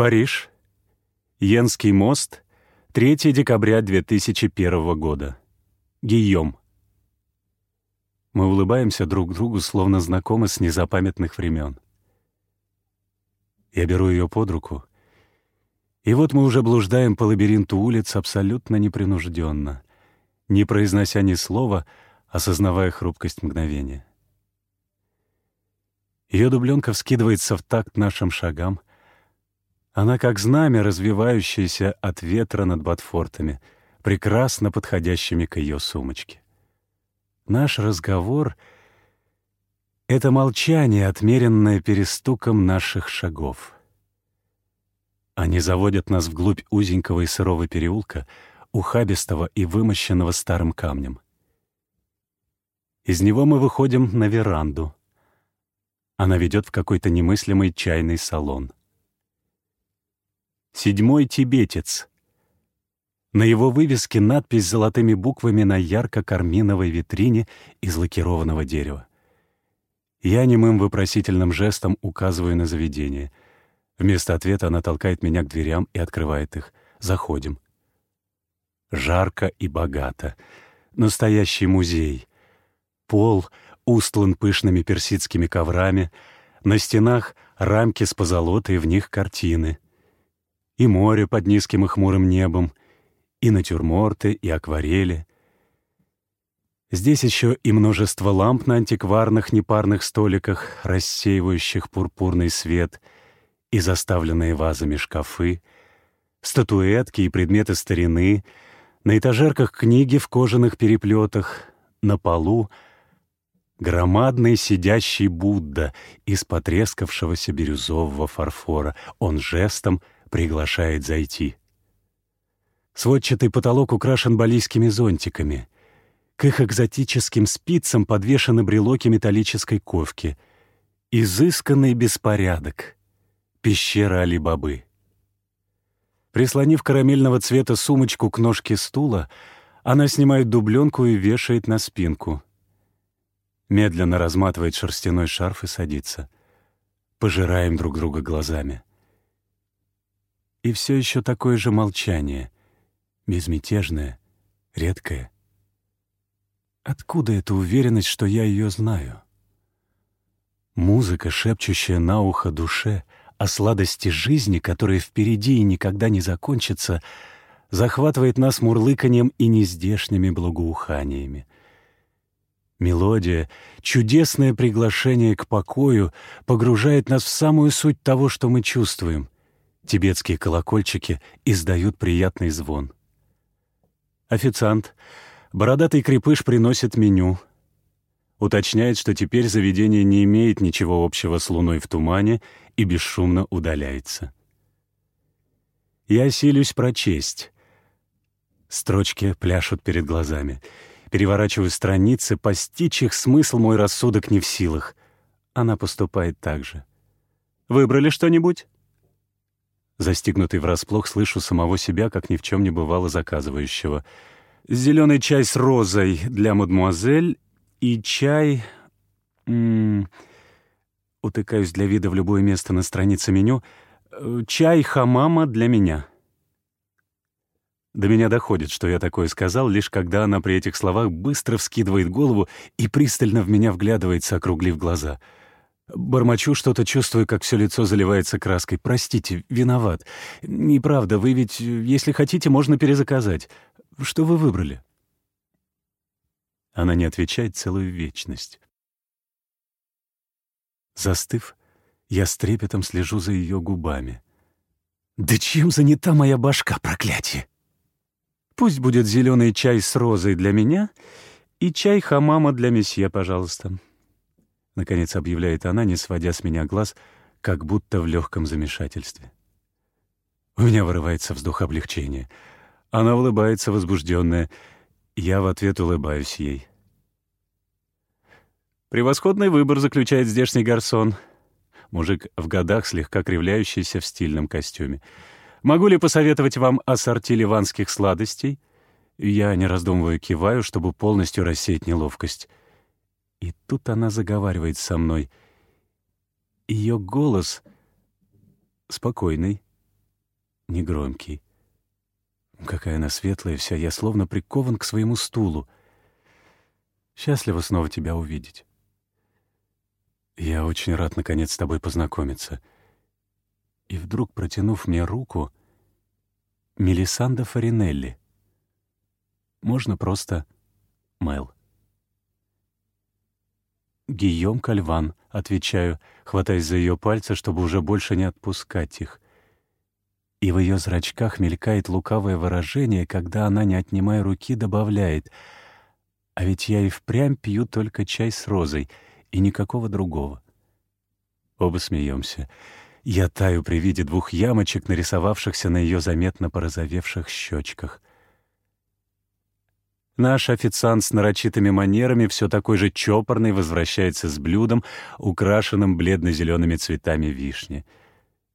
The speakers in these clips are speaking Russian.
Париж. Йенский мост. 3 декабря 2001 года. Гийом. Мы улыбаемся друг другу, словно знакомы с незапамятных времен. Я беру ее под руку, и вот мы уже блуждаем по лабиринту улиц абсолютно непринужденно, не произнося ни слова, осознавая хрупкость мгновения. Ее дубленка вскидывается в такт нашим шагам. Она как знамя, развивающееся от ветра над Батфортами, прекрасно подходящими к ее сумочке. Наш разговор — это молчание, отмеренное перестуком наших шагов. Они заводят нас вглубь узенького и сырого переулка, ухабистого и вымощенного старым камнем. Из него мы выходим на веранду. Она ведет в какой-то немыслимый чайный салон. «Седьмой тибетец». На его вывеске надпись золотыми буквами на ярко-карминовой витрине из лакированного дерева. Я немым вопросительным жестом указываю на заведение — Вместо ответа она толкает меня к дверям и открывает их. Заходим. Жарко и богато. Настоящий музей. Пол устлан пышными персидскими коврами. На стенах рамки с позолотой, в них картины. И море под низким и хмурым небом, и натюрморты, и акварели. Здесь еще и множество ламп на антикварных непарных столиках, рассеивающих пурпурный свет — и заставленные вазами шкафы, статуэтки и предметы старины, на этажерках книги в кожаных переплетах, на полу громадный сидящий Будда из потрескавшегося бирюзового фарфора. Он жестом приглашает зайти. Сводчатый потолок украшен балийскими зонтиками. К их экзотическим спицам подвешены брелоки металлической ковки. Изысканный беспорядок — Пещера Али-Бабы. Прислонив карамельного цвета сумочку к ножке стула, она снимает дубленку и вешает на спинку. Медленно разматывает шерстяной шарф и садится. Пожираем друг друга глазами. И все еще такое же молчание, безмятежное, редкое. Откуда эта уверенность, что я ее знаю? Музыка, шепчущая на ухо душе — о сладости жизни, которая впереди и никогда не закончится, захватывает нас мурлыканьем и нездешними благоуханиями. Мелодия, чудесное приглашение к покою, погружает нас в самую суть того, что мы чувствуем. Тибетские колокольчики издают приятный звон. Официант, бородатый крепыш приносит меню — уточняет, что теперь заведение не имеет ничего общего с луной в тумане и бесшумно удаляется. Я силюсь прочесть. Строчки пляшут перед глазами. Переворачиваю страницы, постичь их смысл мой рассудок не в силах. Она поступает так же. «Выбрали что-нибудь?» Застигнутый врасплох, слышу самого себя, как ни в чем не бывало заказывающего. «Зеленый чай с розой для мадмуазель и чай... М -м, утыкаюсь для вида в любое место на странице меню. Э, чай хамама для меня. До меня доходит, что я такое сказал, лишь когда она при этих словах быстро вскидывает голову и пристально в меня вглядывается, округлив глаза. Бормочу что-то, чувствую, как все лицо заливается краской. «Простите, виноват. Неправда, вы ведь, если хотите, можно перезаказать. Что вы выбрали?» Она не отвечает целую вечность. Застыв, я с трепетом слежу за ее губами. «Да чем занята моя башка, проклятие!» «Пусть будет зеленый чай с розой для меня и чай хамама для месье, пожалуйста», — наконец объявляет она, не сводя с меня глаз, как будто в легком замешательстве. У меня вырывается вздох облегчения. Она улыбается, возбужденная. Я в ответ улыбаюсь ей. «Превосходный выбор», — заключает здешний гарсон. Мужик в годах, слегка кривляющийся в стильном костюме. «Могу ли посоветовать вам ассорти ливанских сладостей?» Я, не раздумывая, киваю, чтобы полностью рассеять неловкость. И тут она заговаривает со мной. Ее голос спокойный, негромкий. Какая она светлая вся, я словно прикован к своему стулу. Счастливо снова тебя увидеть. Я очень рад, наконец, с тобой познакомиться. И вдруг, протянув мне руку, Мелисанда Фаринелли. Можно просто Мэл. «Гийом Кальван», — отвечаю, хватаясь за ее пальцы, чтобы уже больше не отпускать их. И в ее зрачках мелькает лукавое выражение, когда она, не отнимая руки, добавляет «А ведь я и впрямь пью только чай с розой и никакого другого». Оба смеемся. Я таю при виде двух ямочек, нарисовавшихся на ее заметно порозовевших щечках — Наш официант с нарочитыми манерами, все такой же чопорный, возвращается с блюдом, украшенным бледно-зелеными цветами вишни.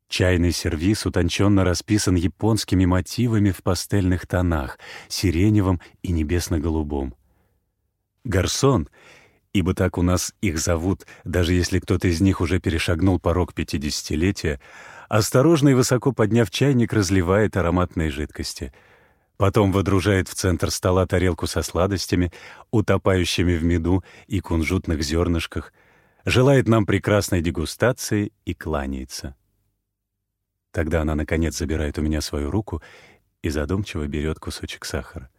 Чайный сервиз утонченно расписан японскими мотивами в пастельных тонах, сиреневым и небесно-голубом. Гарсон, ибо так у нас их зовут, даже если кто-то из них уже перешагнул порог пятидесятилетия, осторожно и высоко подняв чайник, разливает ароматные жидкости — Потом водружает в центр стола тарелку со сладостями, утопающими в меду и кунжутных зернышках, желает нам прекрасной дегустации и кланяется. Тогда она, наконец, забирает у меня свою руку и задумчиво берет кусочек сахара.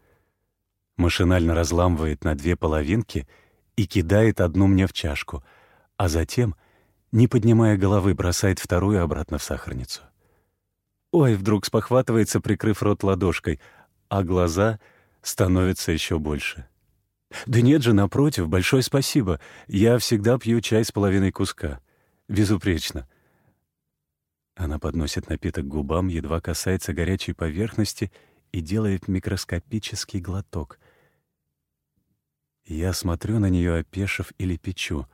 Машинально разламывает на две половинки и кидает одну мне в чашку, а затем, не поднимая головы, бросает вторую обратно в сахарницу. Ой, вдруг спохватывается, прикрыв рот ладошкой — а глаза становятся еще больше. «Да нет же, напротив, большое спасибо. Я всегда пью чай с половиной куска. Безупречно». Она подносит напиток к губам, едва касается горячей поверхности и делает микроскопический глоток. Я смотрю на нее, опешив или печу.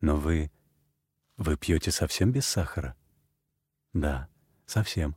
«Но вы... вы пьете совсем без сахара?» «Да, совсем.